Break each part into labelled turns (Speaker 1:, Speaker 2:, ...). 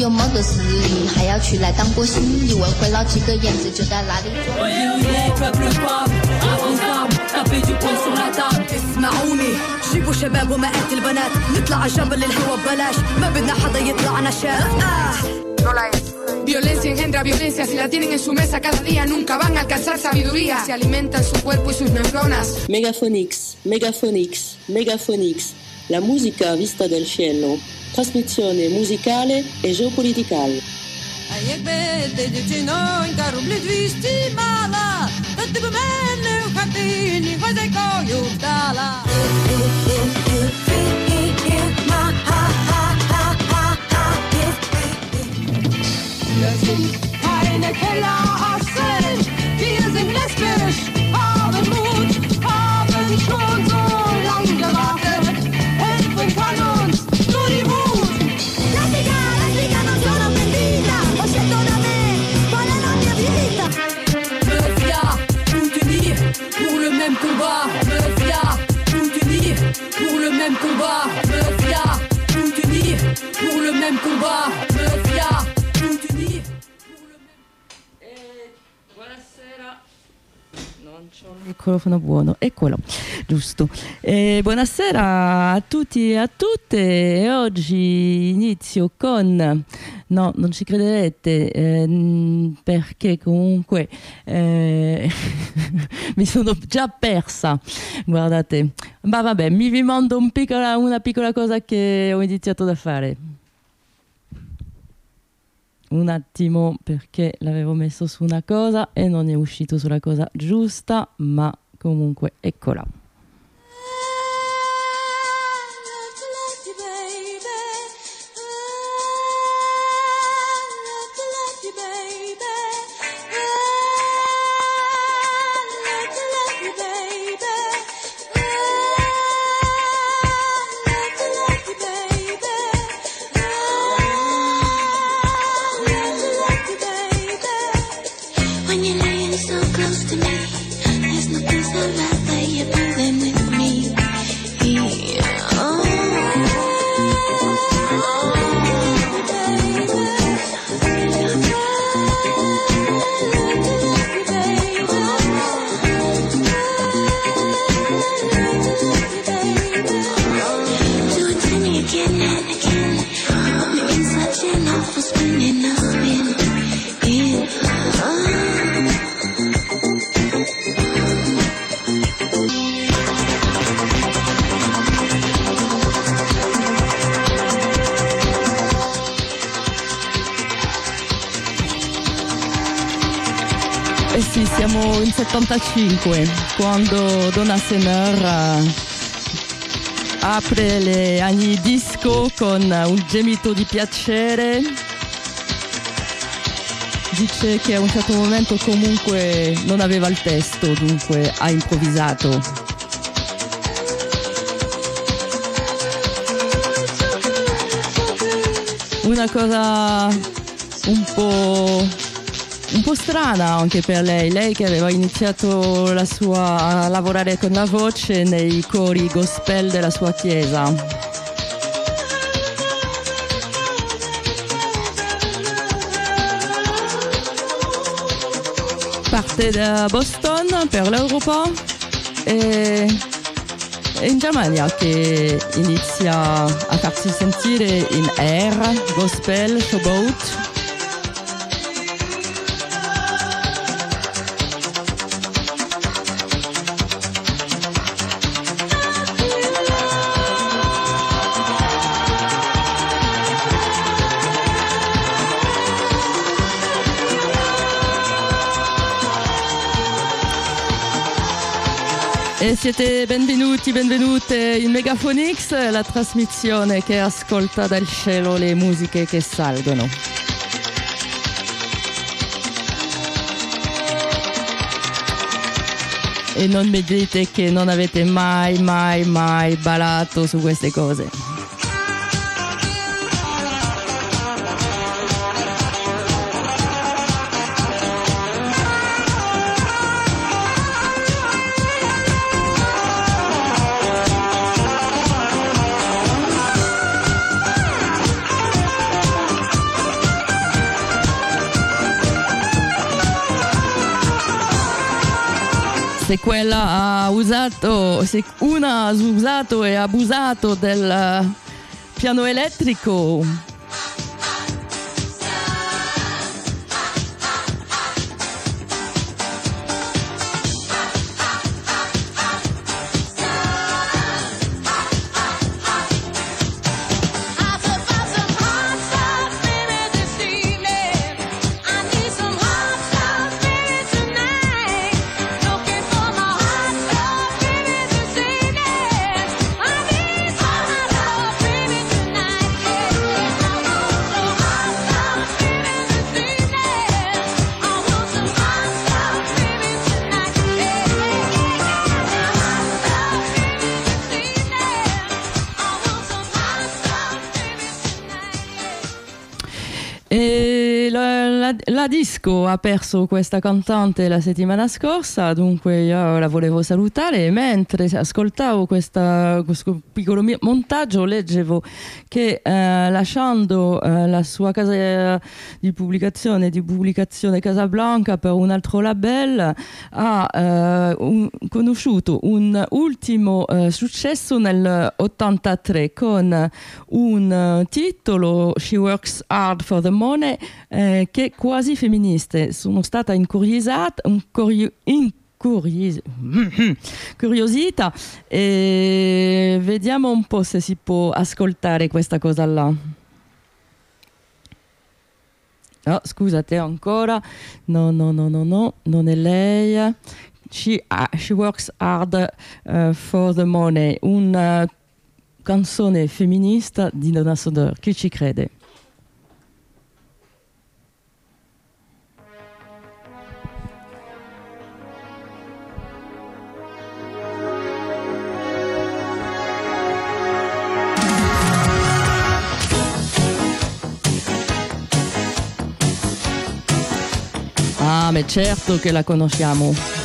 Speaker 1: 又没个实力，还要去来当过心意，问回老几个颜值就在那里做。
Speaker 2: اسمعوني جيبوا شباب ومئات البنات نطلع على جبل الهوا ببلاش ما بدنا حدا يطلع نشاف آه.
Speaker 3: Violencia engendra violencia, si la tienen en su mesa cada día nunca van a alcanzar sabiduría. Se alimentan su cuerpo y sus neuronas.
Speaker 4: Megaphonix, Megaphonix, Megaphonix, la musica vista dal cielo, Trasmissione musicale e geopoliticale.
Speaker 5: A jak będę dziewczyną, karu blizwiści mala, to ty będę w
Speaker 4: il microfono buono, eccolo, giusto. Eh, buonasera a tutti e a tutte. Oggi inizio con. No, non ci crederete ehm, perché comunque eh, mi sono già persa. Guardate, ma vabbè, mi vi mando un piccola- una piccola cosa che ho iniziato da fare. Un attimo perché l'avevo messo su una cosa e non è uscito sulla cosa giusta, ma comunque eccola.
Speaker 1: In
Speaker 4: 75, quando Donna eh, apre le anni disco con un gemito di piacere. Dice che a un certo momento comunque non aveva il testo, dunque ha improvvisato. Una cosa un po' un po' strana anche per lei, lei che aveva iniziato la sua, a lavorare con la voce nei cori gospel della sua chiesa. Parte da Boston per l'Europa e in Germania che inizia a farsi sentire in air, gospel, showboat. E siete benvenuti, benvenute in Megaphonix, la trasmissione che ascolta dal cielo le musiche che salgono. E non mi dite che non avete mai, mai, mai ballato su queste cose. Se quella ha usato, se una ha usato e abusato del piano elettrico. La disco ha perso questa cantante la settimana scorsa, dunque io la volevo salutare mentre ascoltavo questa, questo piccolo montaggio leggevo che eh, lasciando eh, la sua casa di pubblicazione, di pubblicazione Casablanca per un altro label ha eh, un, conosciuto un ultimo eh, successo nel 83 con un titolo She Works Hard for the Money eh, che quasi così femministe. Sono stata incuriosata, incurio, incurios, curiosita e vediamo un po' se si può ascoltare questa cosa là. Oh, scusate ancora, no, no, no, no, no, non è lei. She, uh, she works hard uh, for the money, una canzone femminista di Donna Sodor. Chi ci crede? Ma certo che la conosciamo.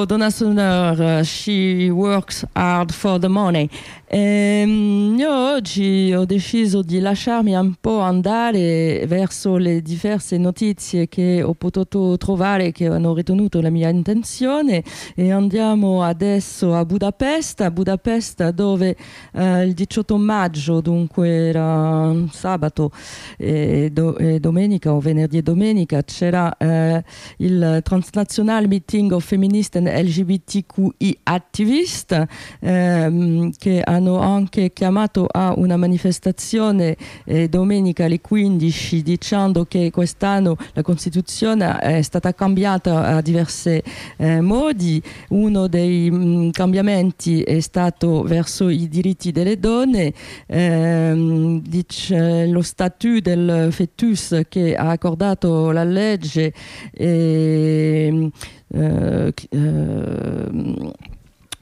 Speaker 4: Ecco Donna Sumner, uh, She Works Hard for the Money. Ehm, io oggi ho deciso di lasciarmi un po' andare verso le diverse notizie che ho potuto trovare che hanno ritenuto la mia intenzione e andiamo adesso a Budapest, a Budapest dove eh, il 18 maggio, dunque era sabato e, do, e domenica o venerdì e domenica, c'era eh, il Transnational Meeting of Feminist and LGBTQI Activist ehm, che ha hanno anche chiamato a una manifestazione eh, domenica alle 15 dicendo che quest'anno la Costituzione è stata cambiata a diversi eh, modi. Uno dei mh, mm, cambiamenti è stato verso i diritti delle donne, ehm, dice, lo statut del fetus che ha accordato la legge. E, eh,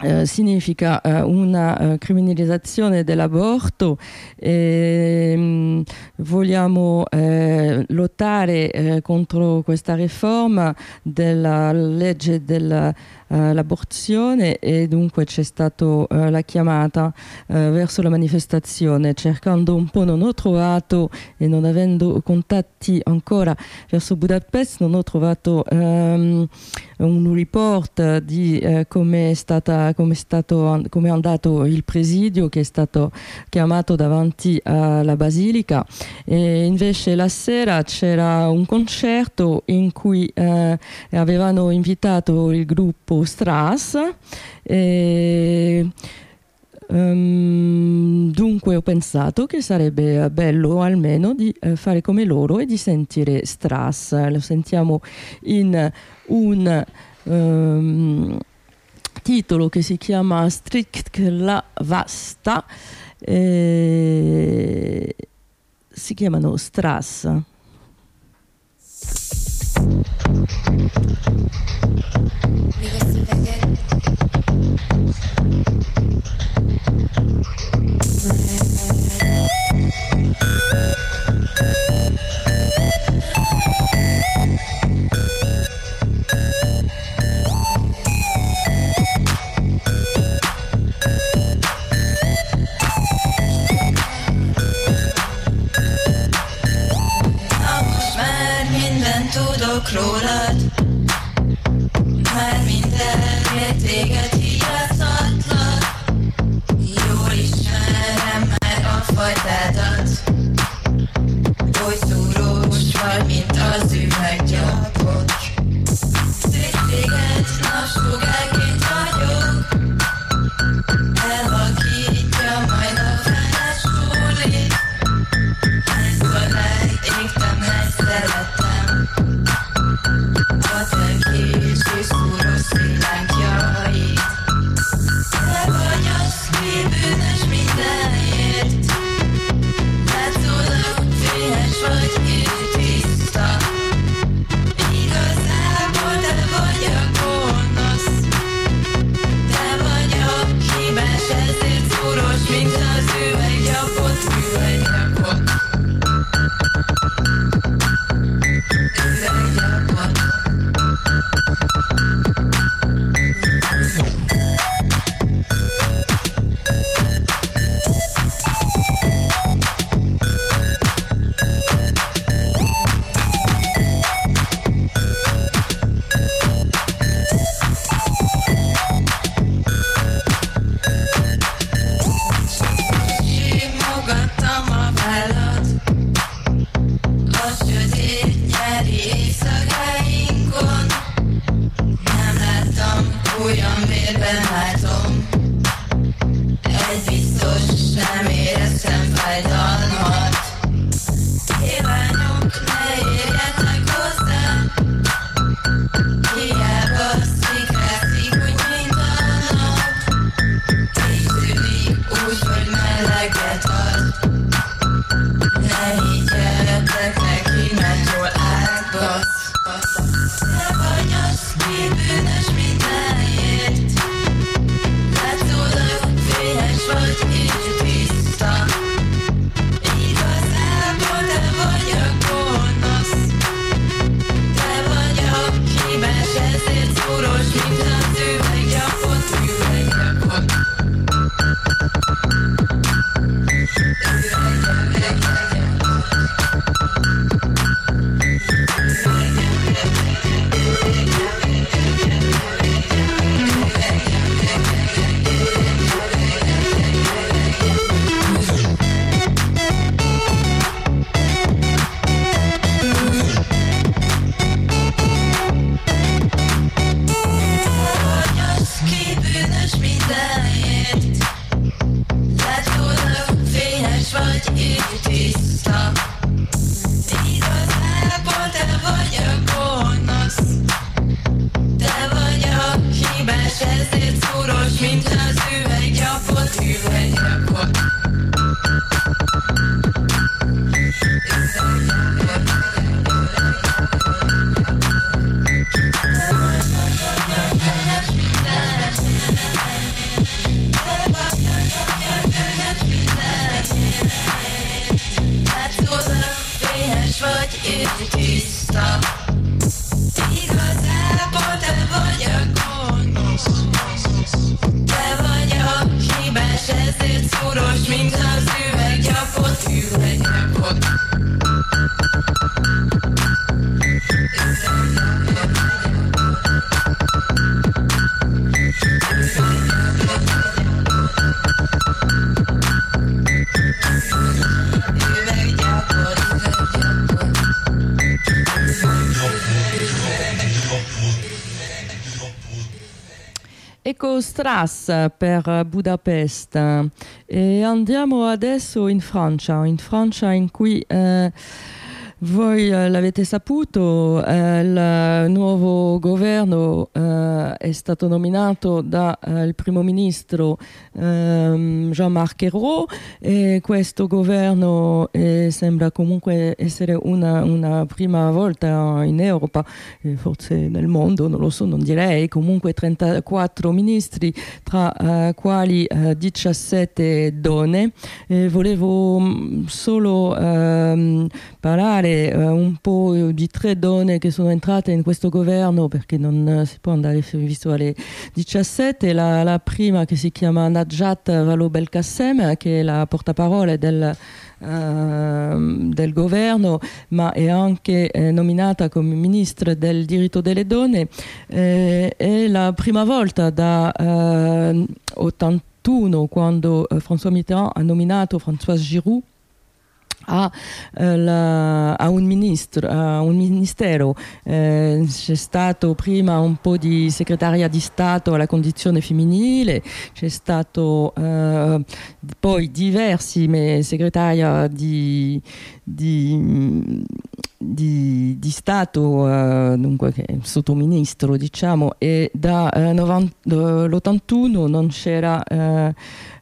Speaker 4: eh, significa eh, una eh, criminalizzazione dell'aborto. E mh, mm, vogliamo eh, lottare eh, contro questa riforma della legge della eh, l'aborzione e dunque c'è stata uh, la chiamata uh, verso la manifestazione. Cercando un po' non ho trovato e non avendo contatti ancora verso Budapest non ho trovato um, un report di uh, come è, stata, come, è stato, come è andato il presidio che è stato chiamato davanti alla basilica e invece la sera c'era un concerto in cui avevano invitato il gruppo Strass. E, um, dunque ho pensato che sarebbe bello almeno di uh, fare come loro e di sentire Strass. Lo sentiamo in un um, titolo che si chiama Strict la Vasta. E si chiamano Strass.
Speaker 6: Thank you.
Speaker 4: Eco Strass per Budapest. E andiamo adesso in Francia, in Francia in cui eh, voi eh, l'avete saputo, eh, il nuovo governo eh, è stato nominato dal primo ministro ehm, Jean-Marc Ayrault e questo governo sembra comunque essere una, una prima volta in Europa, forse nel mondo, non lo so, non direi, comunque 34 ministri tra quali eh, 17 donne. Volevo mm, solo ehm, parlare eh, un po' di tre donne che sono entrate in questo governo perché non eh, si può andare visto alle 17 la, la prima che si chiama Najat Vallaud-Belkacem che è la portaparole del, ehm, del governo ma è anche eh, nominata come ministro del diritto delle donne. Eh, è la prima volta da eh, 81 quando François Mitterrand ha nominato Françoise Giroud a, eh, la- a un, ministro, a un ministero. Eh, c'è stato prima un po' di segretaria di Stato alla condizione femminile, c'è stato eh, poi diversi segretaria di, di, di, di Stato, eh, dunque sottoministro diciamo, e dall'81 non c'era eh,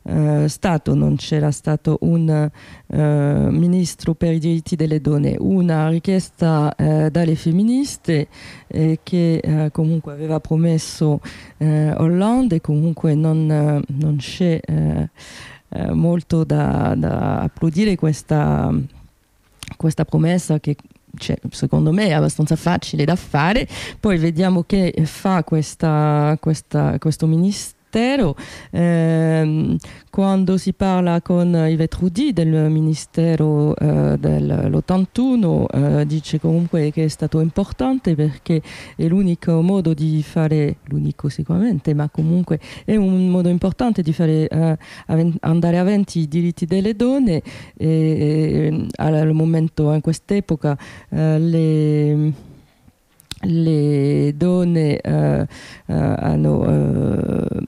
Speaker 4: eh, stato, non c'era stato un eh, ministro per i diritti delle donne, una richiesta eh, dalle femministe eh, che eh, comunque aveva promesso eh, Hollande e comunque non, eh, non c'è eh, molto da, da applaudire questa, questa promessa che cioè, secondo me è abbastanza facile da fare. Poi vediamo che fa questa, questa- questo ministero. Ehm, quando si parla con Yvette Roudy del ministero eh, dell'81 eh, dice comunque che è stato importante perché è l'unico modo di fare, l'unico sicuramente, ma comunque è un modo importante di fare eh, aven- andare avanti i diritti delle donne e, e al momento in quest'epoca eh, le le donne eh, eh, hanno eh, eh,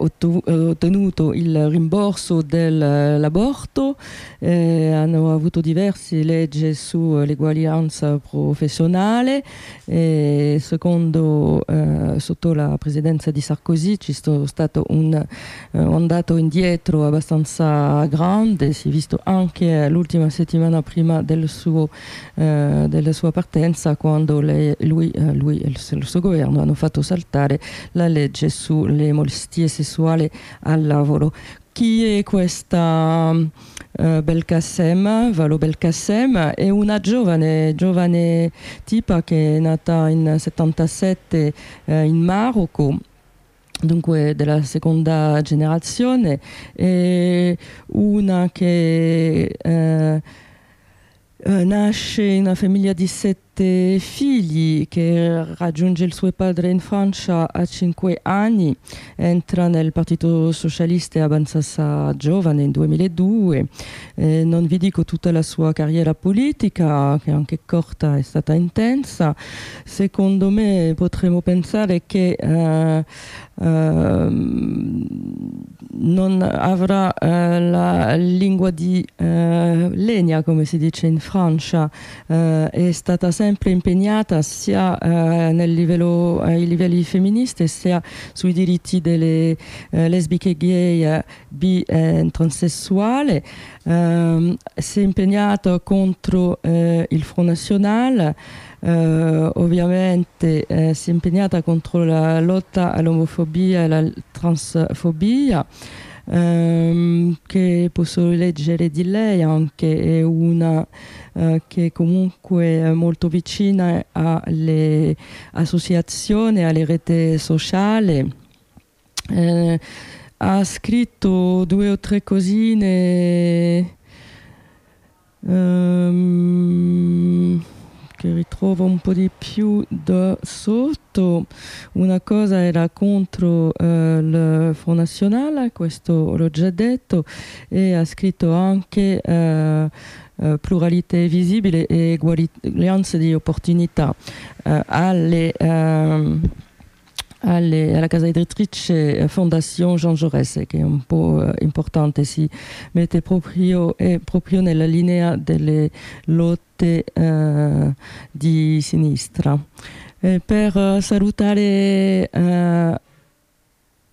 Speaker 4: ottenuto il rimborso dell'aborto, eh, hanno avuto diverse leggi sull'eguaglianza professionale e secondo eh, sotto la presidenza di Sarkozy c'è sto- stato un eh, andato indietro abbastanza grande, si è visto anche l'ultima settimana prima del suo, eh, della sua partenza quando lei- lui, eh, lui e il suo governo hanno fatto saltare la legge sulle molestie sessuali al lavoro. Chi è questa eh, Belkacem, Valo Belkacem? È una giovane, giovane tipa che è nata in 77 eh, in Marocco dunque della seconda generazione, è una che eh, eh, nasce in una famiglia di sette sette figli che raggiunge il suo padre in Francia a cinque anni, entra nel Partito Socialista e avanza giovane nel 2002. Eh, non vi dico tutta la sua carriera politica, che anche corta è stata intensa. Secondo me potremmo pensare che eh, Ehm, non avrà eh, la lingua di eh, legna, come si dice in Francia, eh, è stata sempre impegnata sia nel livello, ai livelli femministi sia sui diritti delle lesbiche gay, bi e transessuali. Ehm, si è impegnata contro il Front National eh, ovviamente eh, si è impegnata contro la lotta all'omofobia e alla transfobia. Ehm, che posso leggere di lei anche è una eh, che comunque è molto vicina alle associazioni, alle reti sociali. Eh, ha scritto due o tre cosine. Um, che ritrovo un po' di più da sotto. Una cosa era contro eh, il Front Nazionale, questo l'ho già detto, e ha scritto anche eh, eh, pluralità visibile e eguaglianza di opportunità eh, alle ehm, alle, alla casa editrice eh, Fondazione Jean Jaurès, che è un po' eh, importante, si mette proprio, proprio nella linea delle lotte eh, di sinistra. Eh, per salutare eh,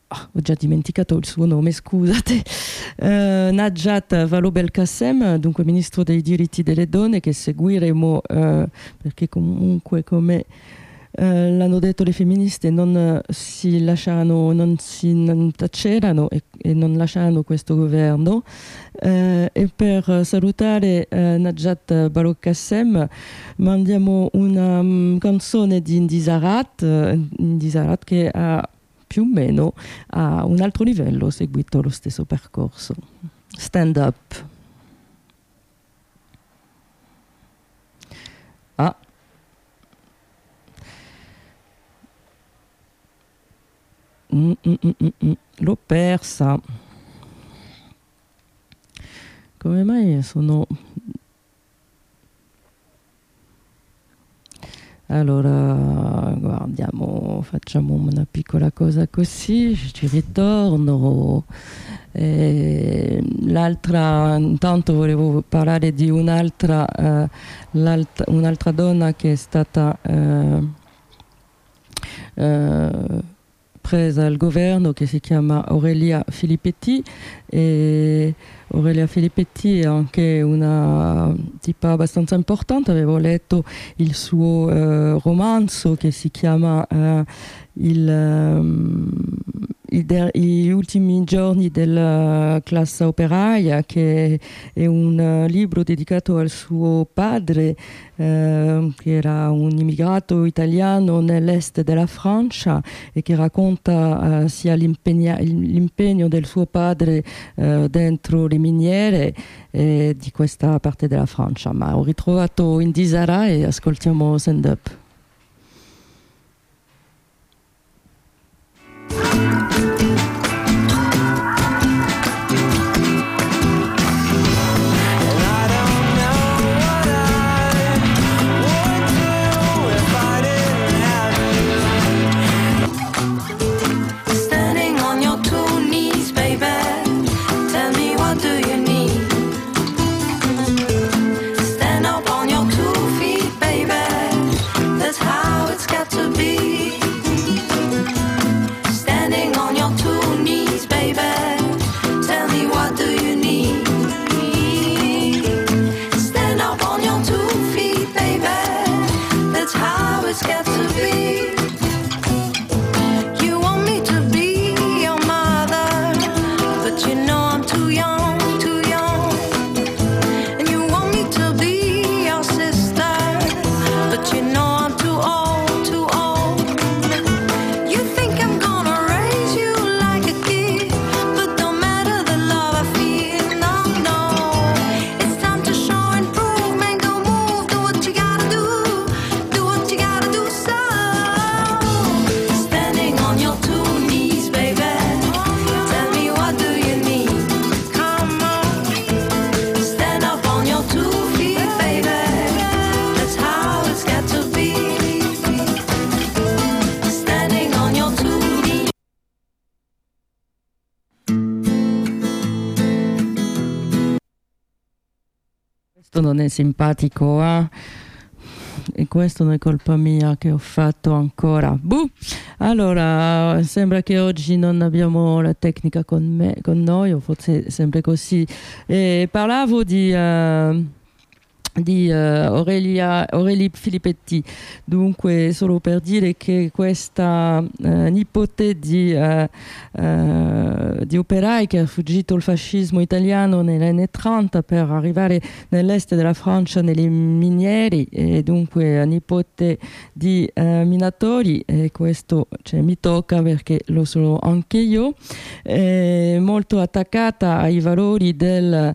Speaker 4: Oh, ho già dimenticato il suo nome, scusate, uh, Najat Vallaud-Belkacem, dunque ministro dei diritti delle donne, che seguiremo uh, perché comunque come eh, l'hanno detto le femministe, non eh, si lasciano, non si non taceranno e, e, non lasciano questo governo. Eh, e per salutare eh, Najat Balokkassem mandiamo una um, canzone di Indisarat, Indisarat che ha più o meno a un altro livello seguito lo stesso percorso. Stand up. Mm, mm, mm, L'ho persa. Come mai sono... Allora, guardiamo, facciamo una piccola cosa così, ci ritorno. Eh, l'altra, intanto volevo parlare di un'altra, eh, un'altra donna che è stata... Eh, eh presa al governo che si chiama Aurelia Filippetti. E Aurelia Filippetti è anche una tipa abbastanza importante, avevo letto il suo uh, romanzo che si chiama uh, il, um, gli ultimi giorni della classe operaia, che è un libro dedicato al suo padre, eh, che era un immigrato italiano nell'est della Francia e che racconta eh, sia l'impegno del suo padre eh, dentro le miniere di questa parte della Francia. Ma ho ritrovato Indisara e ascoltiamo Send Up. Questo non simpatico, eh? E questo non è colpa mia che ho fatto ancora. Buh! Allora, sembra che oggi non abbiamo la tecnica con, me, con noi, o forse sempre così. E parlavo di... Uh, di uh, Aurelia, Aurelie Filippetti. Dunque, solo per dire che questa uh, nipote di, uh, di, operai che ha fuggito il fascismo italiano negli anni 30 per arrivare nell'est della Francia nelle miniere e dunque nipote di minatori e questo cioè, mi tocca perché lo sono anche io, è molto attaccata ai valori del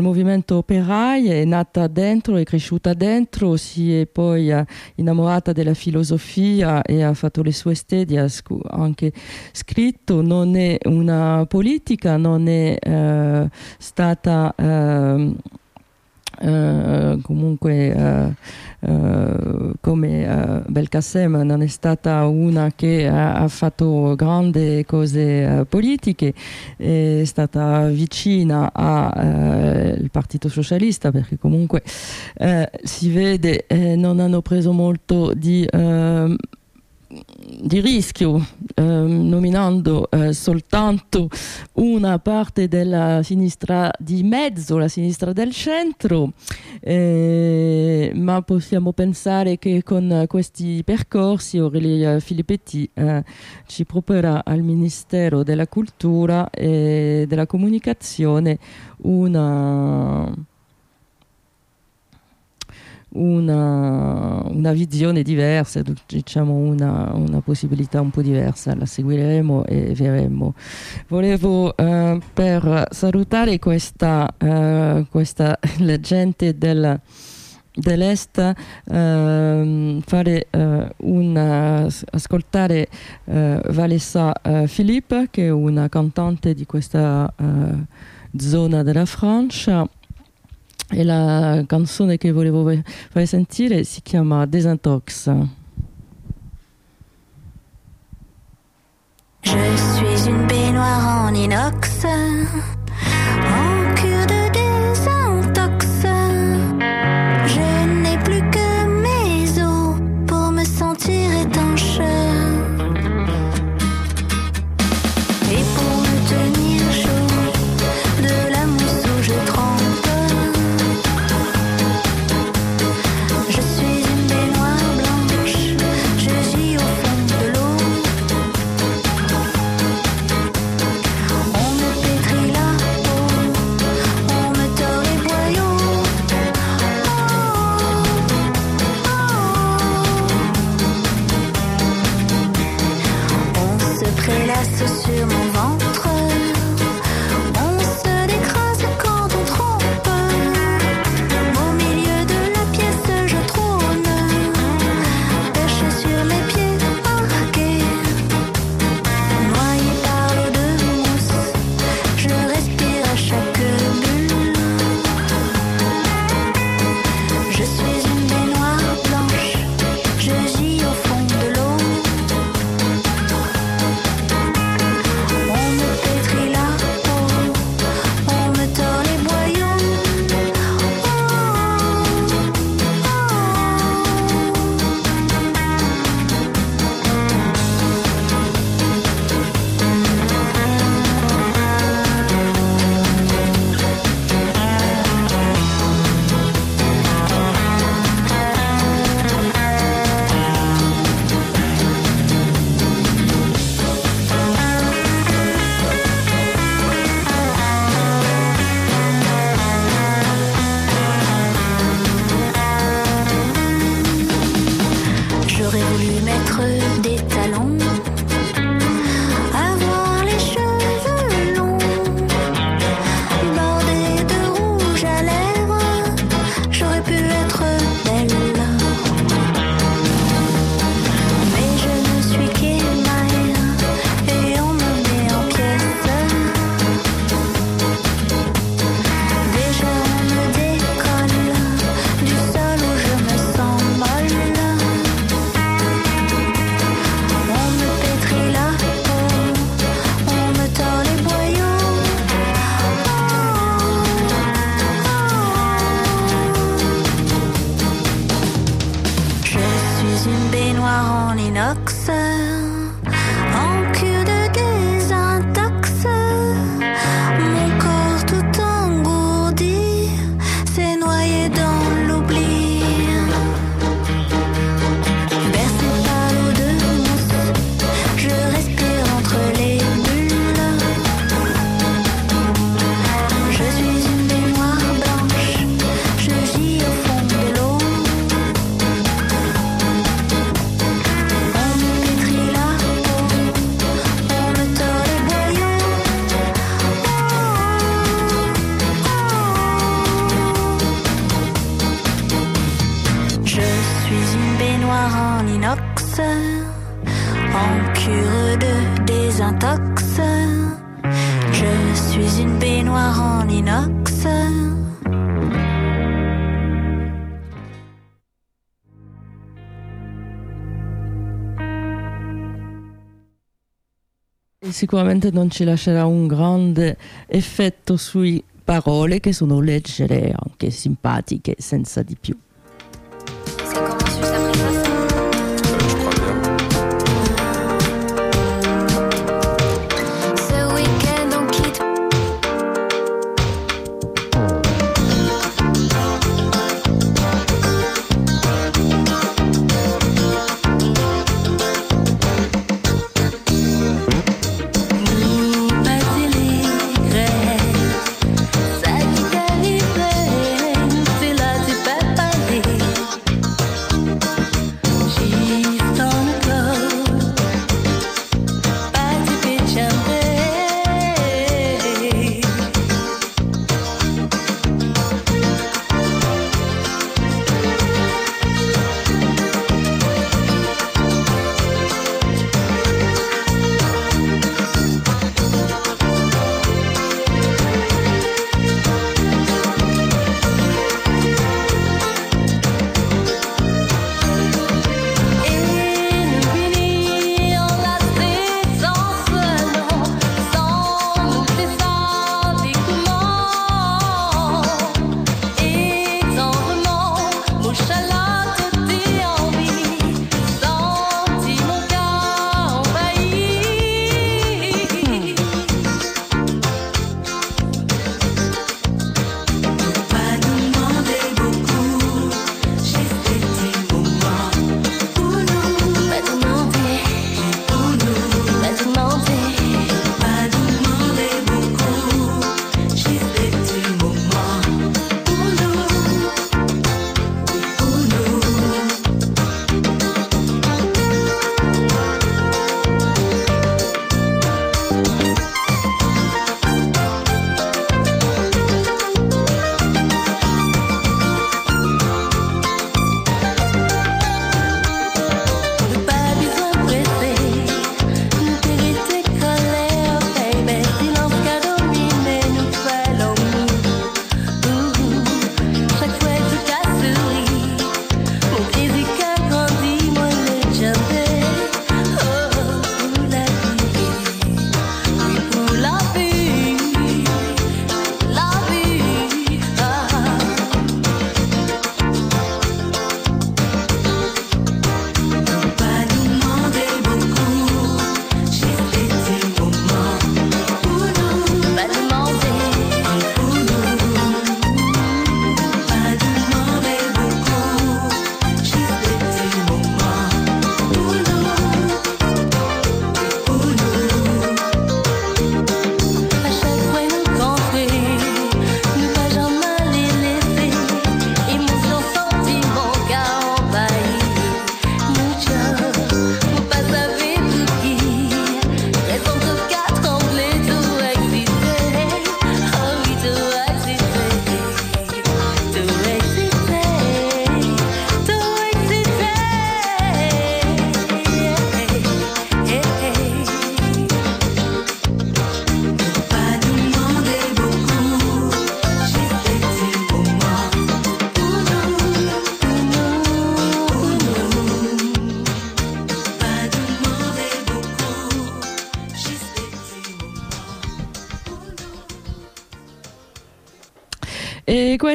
Speaker 4: movimento operai, è nata dentro dentro, è cresciuta dentro, si è poi eh, innamorata della filosofia e ha fatto le sue studi, ha anche scritto, non è una politica, non è eh, stata... Eh, Uh, comunque uh, uh, come Belkacem non è stata una che ha, ha fatto grandi cose politiche, è stata vicina al Partito Socialista perché comunque si vede non hanno preso molto di di rischio eh, nominando eh, soltanto una parte della sinistra di mezzo, la sinistra del centro, eh, ma possiamo pensare che con questi percorsi Aurelia Filippetti eh, ci proporrà al Ministero della Cultura e della Comunicazione una una, una, visione diversa, diciamo una, una, possibilità un po' diversa, la seguiremo e vedremo. Volevo uh, per salutare questa, uh, questa gente del, dell'est uh, fare una, ascoltare Valessa Philippe che è una cantante di questa zona della Francia e la canzone che volevo fare sentire si chiama Desintox.
Speaker 1: Je suis une baignoire en inox,
Speaker 4: sicuramente non ci lascerà un grande effetto sui parole che sono leggere, anche simpatiche, senza di più.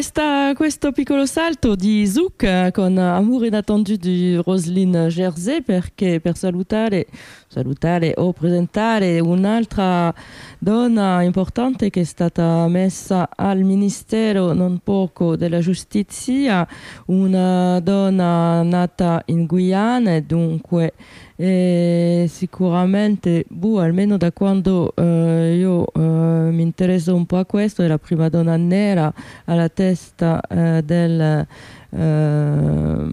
Speaker 4: Questa, questo piccolo salto di Zouk con Amour inattendu di Roselyne Jersey perché per salutare, salutare o presentare un'altra donna importante che è stata messa al Ministero non poco della Giustizia, una donna nata in Guyana e dunque e sicuramente, boh, almeno da quando eh, io eh, mi interesso un po' a questo, è la prima donna nera alla testa eh, del, eh,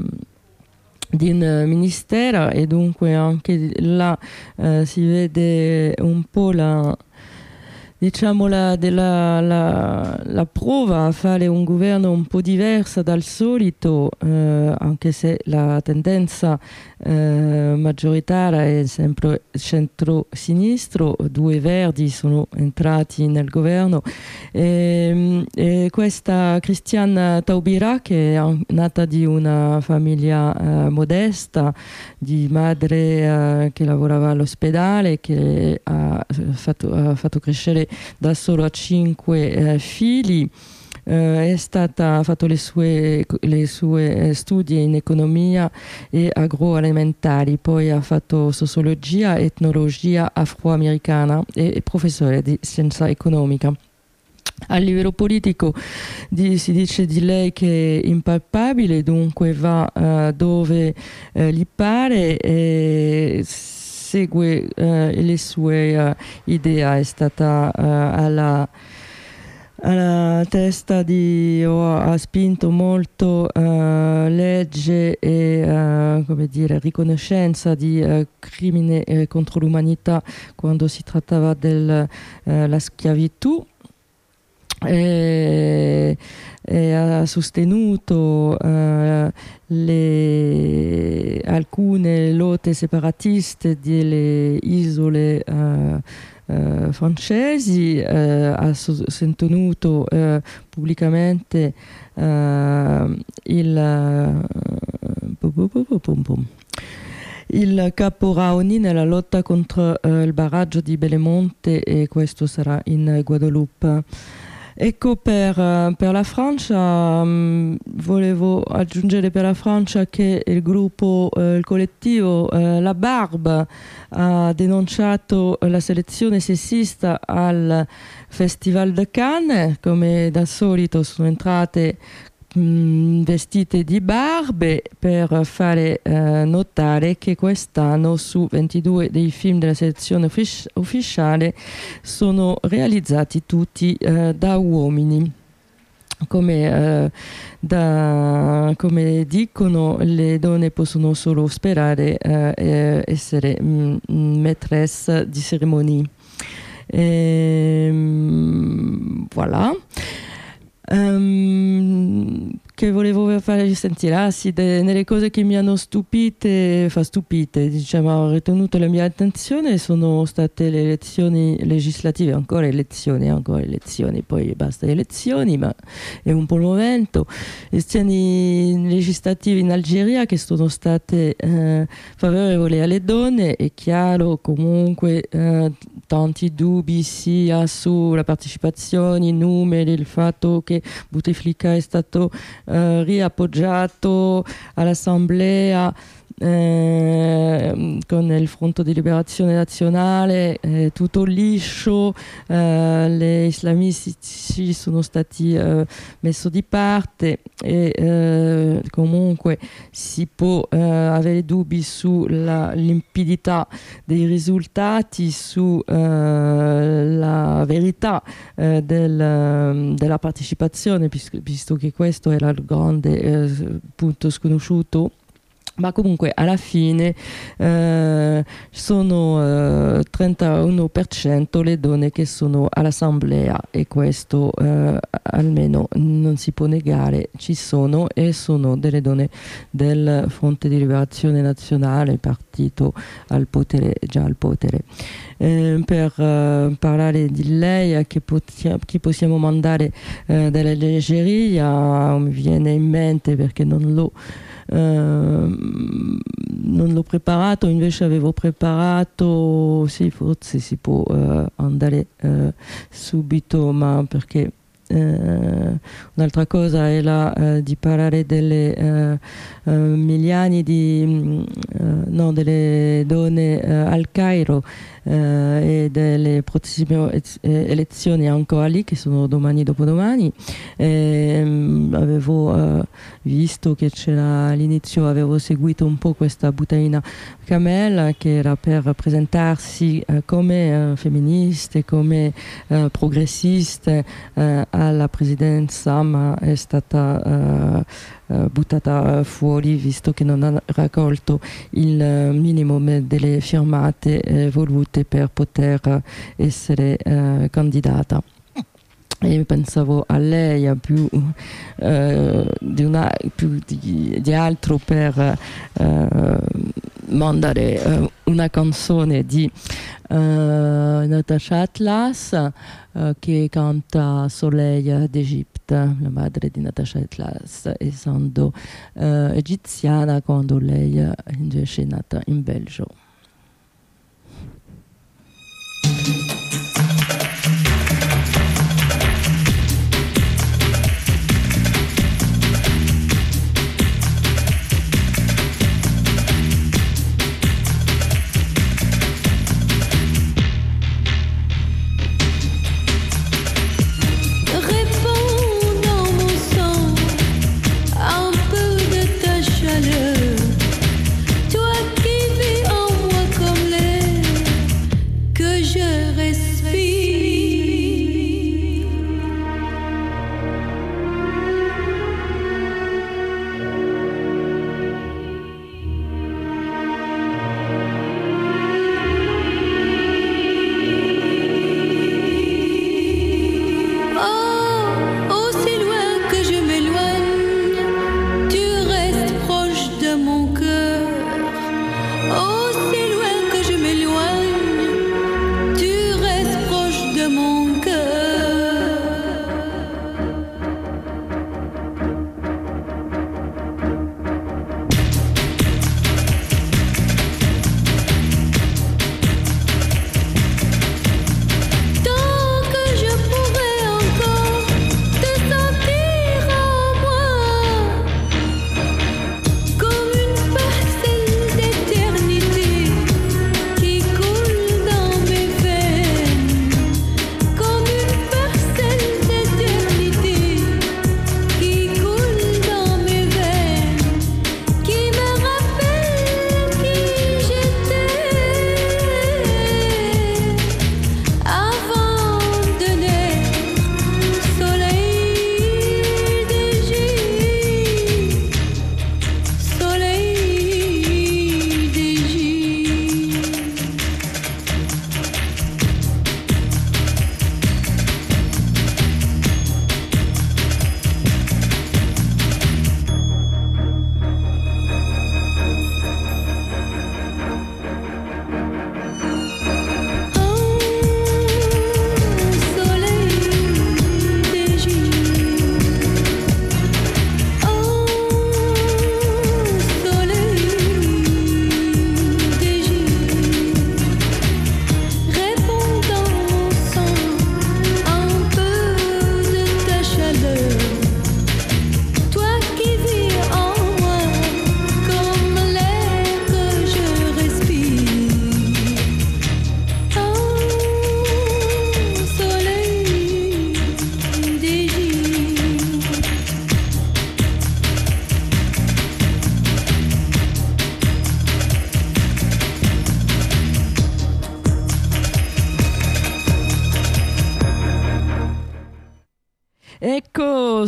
Speaker 4: di un ministero e dunque anche là eh, si vede un po' la diciamo la, della, la, la, prova a fare un governo un po' diverso dal solito, eh, anche se la tendenza eh, maggioritaria è sempre centro-sinistro, due verdi sono entrati nel governo e, e questa Christiane Taubira che è nata di una famiglia eh, modesta, di madre eh, che lavorava all'ospedale, che ha fatto, ha fatto crescere da solo a cinque eh, figli. Eh, stata, ha fatto le sue, le sue, studi in economia e agroalimentari, poi ha fatto sociologia, etnologia afroamericana e è professore di scienza economica. A livello politico di, si dice di lei che è impalpabile, dunque va uh, dove uh, gli pare e segue uh, le sue uh, idee, è stata uh, alla, alla, testa di, o ha spinto molto legge e come dire, riconoscenza di crimine contro l'umanità quando si trattava della schiavitù. E, e ha sostenuto uh, le, alcune lotte separatiste delle isole uh, francesi, ha sostenuto pubblicamente il, il capo Raoni nella lotta contro il barraggio di Bellemonte e questo sarà in Guadalupe. Ecco, per, eh, per la Francia um, volevo aggiungere per la Francia che il gruppo, eh, il collettivo eh, La Barbe ha denunciato la selezione sessista al Festival de Cannes, come da solito sono entrate mh, vestite di barbe per fare eh, notare che quest'anno su 22 dei film della selezione uffic- ufficiale sono realizzati tutti eh, da uomini. Come, eh, da, come, dicono le donne possono solo sperare eh, essere mh, maîtresse di cerimonie. Ehm, voilà. Um, che volevo farvi sentire ah sì, de, nelle cose che mi hanno stupite fa stupite diciamo ritenuto la mia attenzione sono state le elezioni legislative ancora elezioni ancora elezioni poi basta elezioni ma è un po' il momento. Elezioni legislative in Algeria che sono state eh, favorevoli alle donne è chiaro comunque eh, tanti dubbi sia sulla partecipazione i numeri il fatto che Bouteflika è stato riappoggiato all'assemblea eh, con il Fronte di Liberazione Nazionale, eh, tutto liscio, eh, gli islamisti sono stati eh, messi di parte e eh, comunque si può eh, avere dubbi sull'limpidità dei risultati, sulla verità del, della partecipazione, visto che questo era il grande punto sconosciuto ma comunque alla fine eh, sono eh, 31% le donne che sono all'assemblea e questo eh, almeno non si può negare, ci sono e sono delle donne del Fronte di Liberazione Nazionale, partito al potere, già al potere. Eh, per eh, parlare di lei, a chi, potia, chi possiamo mandare eh, dall'Algeria, mi viene in mente perché non l'ho non l'ho preparato, invece avevo preparato, sì, forse si può uh, andare uh, subito, ma perché eh, un'altra cosa la, eh, di parlare delle eh, eh, milioni di mm, eh, no, delle donne eh, al Cairo eh, e delle prossime ez- eh, elezioni ancora lì che sono domani dopodomani. Ehm, avevo eh, visto che c'era all'inizio avevo seguito un po' questa Buttaina Kamel che era per presentarsi eh, come eh, femministe come eh, progressiste eh, alla presidenza ma è stata eh, eh, buttata fuori visto che non ha raccolto il eh, minimo delle firmate eh, volute per poter eh, essere eh, candidata. E pensavo a lei più, eh, di, una, più di, di altro per eh, mandare eh, una canzone di eh, Natasha Atlas eh, che canta Soleil d'Egitto, la madre di Natasha Atlas, essendo eh, egiziana quando lei eh, invece è nata in Belgio.
Speaker 1: Que je respire.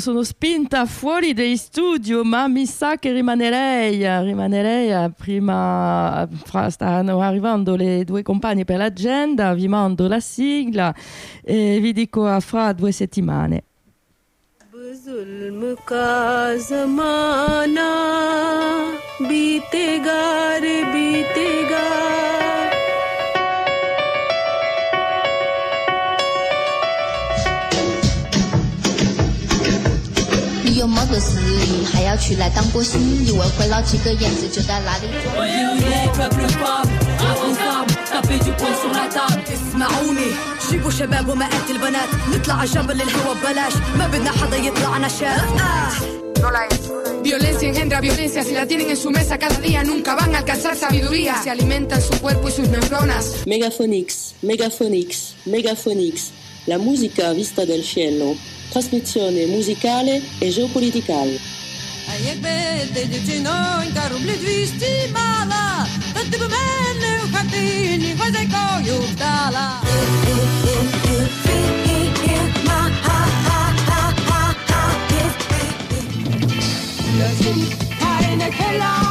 Speaker 4: sono spinta fuori dai studio, ma mi sa che rimanerei, rimanerei eh, prima, fra- stanno arrivando le due compagne per l'agenda, vi mando la sigla e vi dico a fra due settimane.
Speaker 7: जुल्म का जमाना बीतेगा रे बीतेगा
Speaker 8: 又没得事，还要去来当歌星，以为会捞几个颜值就在那里做。
Speaker 2: Voyez, peuple femme, ensemble, tapez du poing sur la table
Speaker 9: اسمعوني جيبوا شباب ومئات البنات نطلع على جبل الهوا ببلاش ما بدنا حدا يطلع نشاف آه.
Speaker 10: Violencia engendra violencia, si la tienen en su mesa cada día nunca van a alcanzar sabiduría. Se alimentan su cuerpo y sus neuronas.
Speaker 11: Megaphonix, Megaphonix, Megaphonix, La musica vista dal cielo, trasmissione musicale e geopoliticale.
Speaker 5: Dziewczyno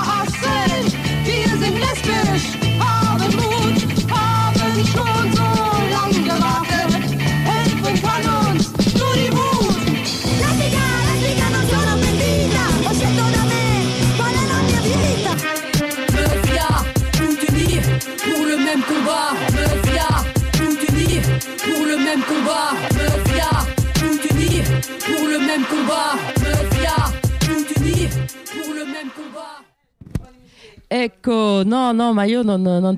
Speaker 2: combat Mafia, tout unir pour le même combat.
Speaker 4: Ecco, no, no, ma non, non